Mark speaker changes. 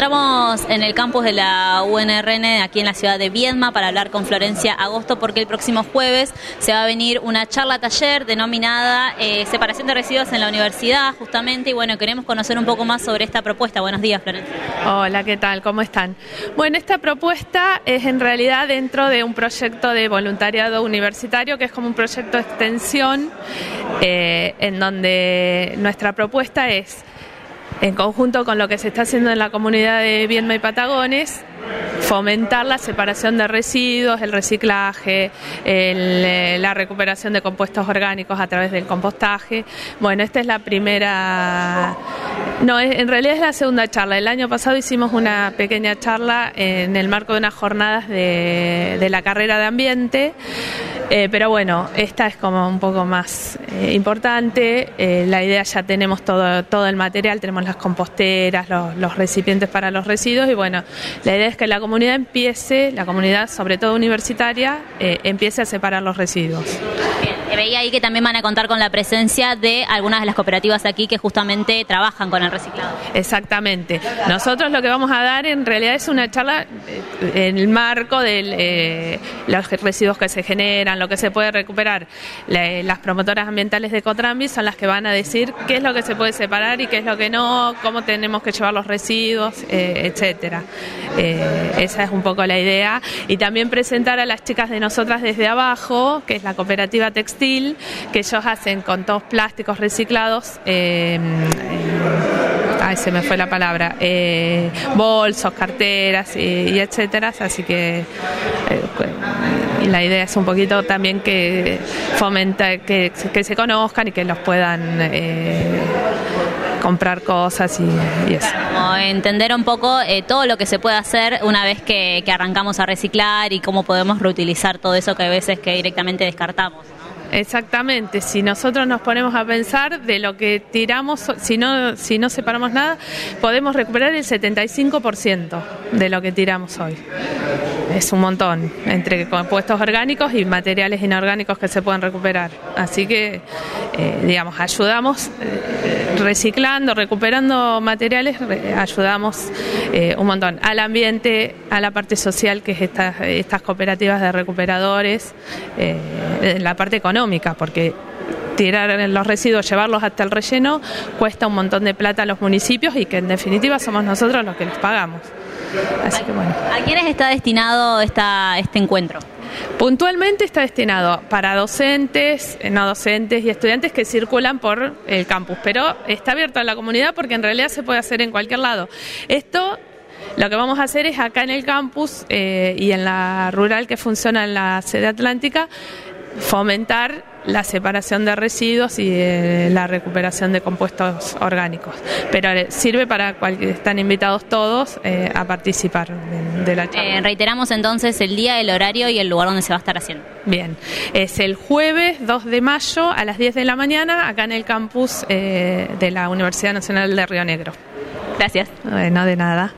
Speaker 1: Estamos en el campus de la UNRN aquí en la ciudad de Viedma para hablar con Florencia Agosto porque el próximo jueves se va a venir una charla taller denominada eh, Separación de Residuos en la Universidad justamente y bueno, queremos conocer un poco más sobre esta propuesta. Buenos días, Florencia.
Speaker 2: Hola, ¿qué tal? ¿Cómo están? Bueno, esta propuesta es en realidad dentro de un proyecto de voluntariado universitario que es como un proyecto de extensión eh, en donde nuestra propuesta es en conjunto con lo que se está haciendo en la comunidad de Viedma y Patagones, fomentar la separación de residuos, el reciclaje, eh, la recuperación de compuestos orgánicos a través del compostaje. Bueno, esta es la primera, no, en realidad es la segunda charla. El año pasado hicimos una pequeña charla en el marco de unas jornadas de la carrera de ambiente eh, pero bueno, esta es como un poco más eh, importante. Eh, la idea ya tenemos todo, todo el material, tenemos las composteras, los, los, recipientes para los residuos y bueno, la idea es que la comunidad empiece, la comunidad sobre todo universitaria, empiece a separar los residuos.
Speaker 1: Veía ahí que también van a contar con la presencia de algunas de las cooperativas aquí que justamente trabajan con el reciclado.
Speaker 2: Exactamente. Nosotros lo que vamos a dar en realidad es una charla en el marco de eh, los residuos que se generan, lo que se puede recuperar. las promotoras ambientales de Cotrambi son las que van a decir qué es lo que se puede separar y qué es lo que no, cómo tenemos que llevar los residuos, eh, etcétera. Eh, esa es un poco la idea. Y también presentar a las chicas de nosotras desde abajo, que es la cooperativa textil que ellos hacen con todos plásticos reciclados. Eh, se me fue la palabra, eh, bolsos, carteras y, etcétera, así que eh, la idea es un poquito también que fomenta que, se conozcan y que los puedan comprar cosas y, eso.
Speaker 1: entender un poco todo lo que se puede hacer una vez que, que arrancamos a reciclar y cómo podemos reutilizar todo eso que a veces que directamente descartamos.
Speaker 2: Exactamente, si nosotros nos ponemos a pensar de lo que tiramos, si no, si no separamos nada, podemos recuperar el 75% de lo que tiramos hoy. Es un montón, entre compuestos orgánicos y materiales inorgánicos que se pueden recuperar. Así que, eh, digamos, ayudamos eh, reciclando, recuperando materiales, ayudamos eh, un montón al ambiente, a la parte social, que es estas, estas cooperativas de recuperadores, en la parte económica porque tirar los residuos, llevarlos hasta el relleno, cuesta un montón de plata a los municipios y que en definitiva somos nosotros los que les pagamos.
Speaker 1: Así que bueno. ¿A quiénes está destinado esta, este encuentro?
Speaker 2: Puntualmente está destinado para docentes, eh, no docentes y estudiantes que circulan por el campus, pero está abierto a la comunidad porque en realidad se puede hacer en cualquier lado. Esto lo que vamos a hacer es acá en el campus eh, y en la rural que funciona en la sede atlántica, fomentar la separación de residuos y eh, la recuperación de compuestos orgánicos. Pero eh, sirve para cualquier, están invitados todos eh, a participar de, la charla.
Speaker 1: reiteramos entonces el día, el horario y el lugar donde se va a estar haciendo.
Speaker 2: Bien, es el jueves 2 de mayo a las 10 de la mañana acá en el campus de la Universidad Nacional de Río Negro.
Speaker 1: Gracias.
Speaker 2: no de nada.